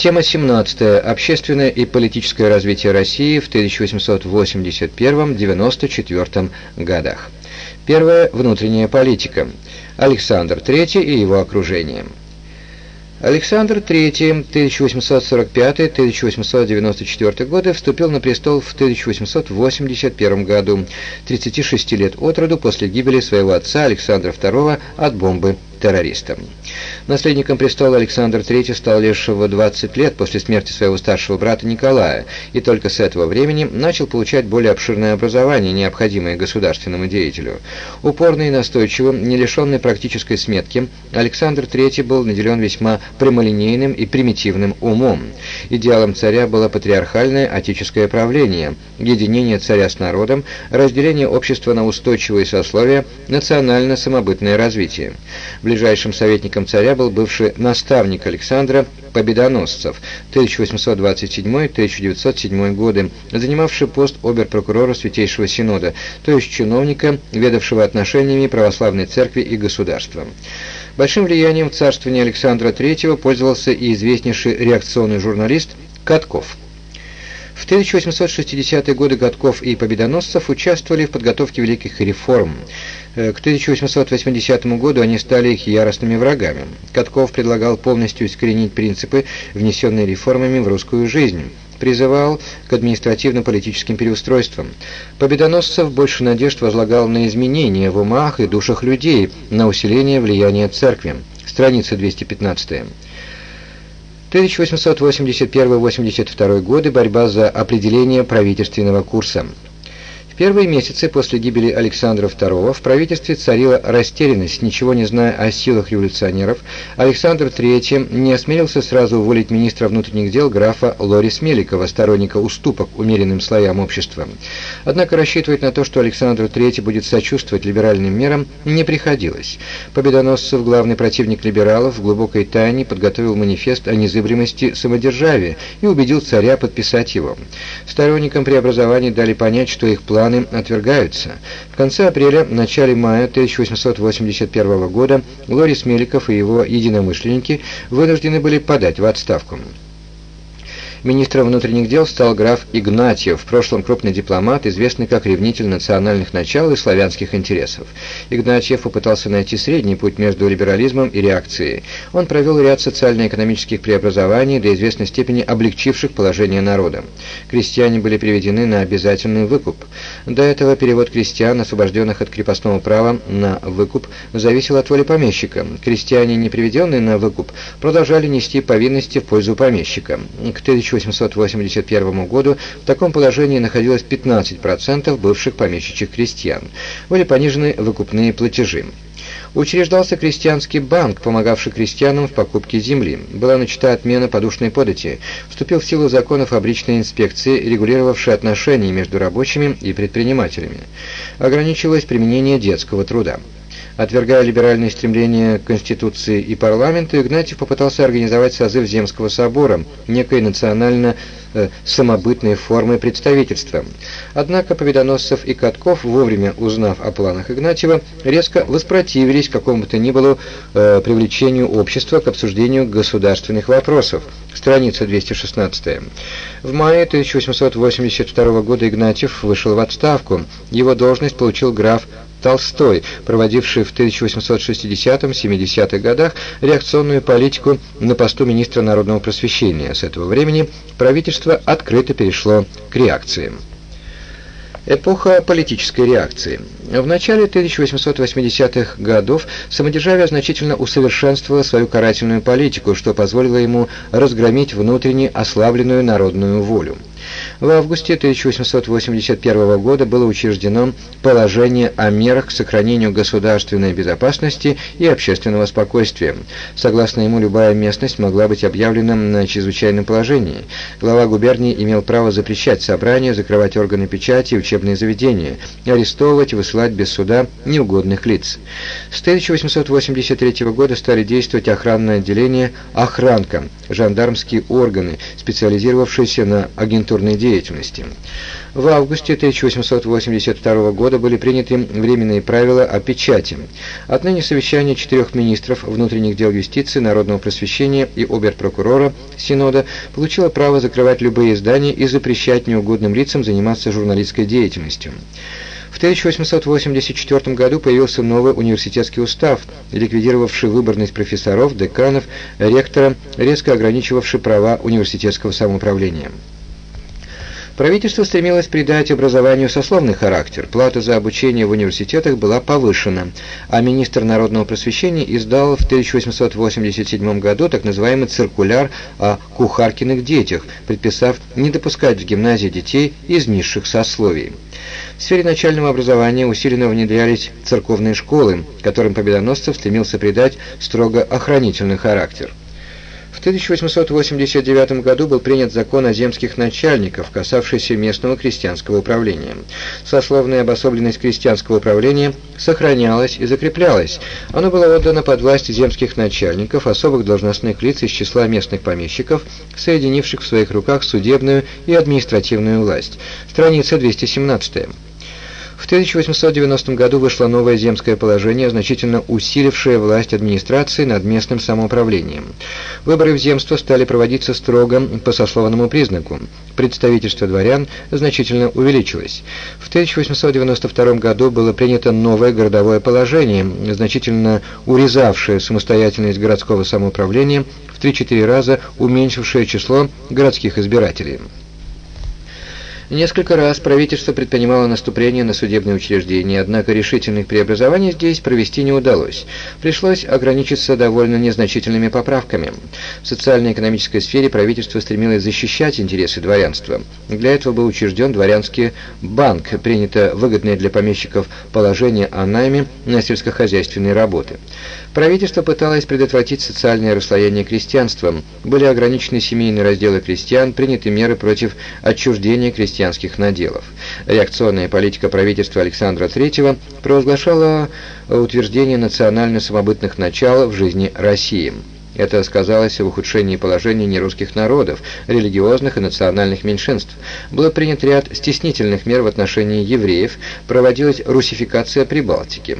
Тема 17. Общественное и политическое развитие России в 1881-94 годах. Первая. Внутренняя политика. Александр III и его окружение. Александр III 1845-1894 годы вступил на престол в 1881 году, 36 лет от роду после гибели своего отца Александра II от бомбы террористам. Наследником престола Александр III стал лишь в 20 лет после смерти своего старшего брата Николая, и только с этого времени начал получать более обширное образование, необходимое государственному деятелю. Упорный и настойчивым, не лишенный практической сметки, Александр III был наделен весьма прямолинейным и примитивным умом. Идеалом царя было патриархальное отеческое правление, единение царя с народом, разделение общества на устойчивые сословия, национально-самобытное развитие. Ближайшим советником царя был бывший наставник Александра Победоносцев 1827-1907 годы, занимавший пост обер-прокурора Святейшего Синода, то есть чиновника, ведавшего отношениями православной церкви и государства. Большим влиянием в царствовании Александра III пользовался и известнейший реакционный журналист Катков. В 1860-е годы Годков и Победоносцев участвовали в подготовке великих реформ. Э, к 1880 году они стали их яростными врагами. Катков предлагал полностью искоренить принципы, внесенные реформами в русскую жизнь призывал к административно-политическим переустройствам. Победоносцев больше надежд возлагал на изменения в умах и душах людей, на усиление влияния церкви. Страница 215. 1881-82 годы борьба за определение правительственного курса первые месяцы после гибели Александра II в правительстве царила растерянность, ничего не зная о силах революционеров. Александр III не осмелился сразу уволить министра внутренних дел графа Лорис Меликова, сторонника уступок умеренным слоям общества. Однако рассчитывать на то, что Александр III будет сочувствовать либеральным мерам, не приходилось. Победоносцев, главный противник либералов, в глубокой тайне подготовил манифест о незыблемости самодержавия и убедил царя подписать его. Сторонникам преобразований дали понять, что их план планы отвергаются. В конце апреля, начале мая 1881 года Лорис Меликов и его единомышленники вынуждены были подать в отставку. Министром внутренних дел стал граф Игнатьев, в прошлом крупный дипломат, известный как ревнитель национальных начал и славянских интересов. Игнатьев попытался найти средний путь между либерализмом и реакцией. Он провел ряд социально-экономических преобразований, до известной степени облегчивших положение народа. Крестьяне были приведены на обязательный выкуп. До этого перевод крестьян, освобожденных от крепостного права, на выкуп зависел от воли помещика. Крестьяне, не приведенные на выкуп, продолжали нести повинности в пользу помещика. К 1881 году в таком положении находилось 15% бывших помещичьих крестьян. Были понижены выкупные платежи. Учреждался крестьянский банк, помогавший крестьянам в покупке земли. Была начата отмена подушной подати. Вступил в силу закон о фабричной инспекции, регулировавший отношения между рабочими и предпринимателями. Ограничилось применение детского труда. Отвергая либеральные стремления Конституции и парламента, Игнатьев попытался организовать созыв Земского собора, некой национально э, самобытной формы представительства. Однако Победоносцев и Катков, вовремя узнав о планах Игнатьева, резко воспротивились какому-то ни было э, привлечению общества к обсуждению государственных вопросов. Страница 216. В мае 1882 года Игнатьев вышел в отставку. Его должность получил граф Толстой, проводивший в 1860-70-х годах реакционную политику на посту министра народного просвещения. С этого времени правительство открыто перешло к реакциям. Эпоха политической реакции. В начале 1880-х годов самодержавие значительно усовершенствовало свою карательную политику, что позволило ему разгромить внутренне ослабленную народную волю. В августе 1881 года было учреждено положение о мерах к сохранению государственной безопасности и общественного спокойствия. Согласно ему, любая местность могла быть объявлена на чрезвычайном положении. Глава губернии имел право запрещать собрания, закрывать органы печати и учебные заведения, арестовывать и высылать без суда неугодных лиц. С 1883 года стали действовать охранное отделение «Охранка», жандармские органы, специализировавшиеся на агентурной деятельности, деятельности. В августе 1882 года были приняты временные правила о печати. Отныне совещание четырех министров внутренних дел юстиции, народного просвещения и оберпрокурора Синода получило право закрывать любые издания и запрещать неугодным лицам заниматься журналистской деятельностью. В 1884 году появился новый университетский устав, ликвидировавший выборность профессоров, деканов, ректора, резко ограничивавший права университетского самоуправления. Правительство стремилось придать образованию сословный характер, плата за обучение в университетах была повышена, а министр народного просвещения издал в 1887 году так называемый циркуляр о кухаркиных детях, предписав не допускать в гимназии детей из низших сословий. В сфере начального образования усиленно внедрялись церковные школы, которым Победоносцев стремился придать строго охранительный характер. В 1889 году был принят закон о земских начальников, касавшийся местного крестьянского управления. Сословная обособленность крестьянского управления сохранялась и закреплялась. Оно было отдано под власть земских начальников, особых должностных лиц из числа местных помещиков, соединивших в своих руках судебную и административную власть. Страница 217. В 1890 году вышло новое земское положение, значительно усилившее власть администрации над местным самоуправлением. Выборы в земство стали проводиться строго по сословному признаку. Представительство дворян значительно увеличилось. В 1892 году было принято новое городовое положение, значительно урезавшее самостоятельность городского самоуправления в 3-4 раза уменьшившее число городских избирателей. Несколько раз правительство предпринимало наступление на судебные учреждения, однако решительных преобразований здесь провести не удалось. Пришлось ограничиться довольно незначительными поправками. В социально-экономической сфере правительство стремилось защищать интересы дворянства. Для этого был учрежден дворянский банк, принято выгодное для помещиков положение о найме на сельскохозяйственные работы. Правительство пыталось предотвратить социальное расслоение крестьянства. Были ограничены семейные разделы крестьян, приняты меры против отчуждения крестьянских наделов. Реакционная политика правительства Александра III провозглашала утверждение национально-самобытных начал в жизни России. Это сказалось в ухудшении положения нерусских народов, религиозных и национальных меньшинств. Был принят ряд стеснительных мер в отношении евреев, проводилась русификация Прибалтики.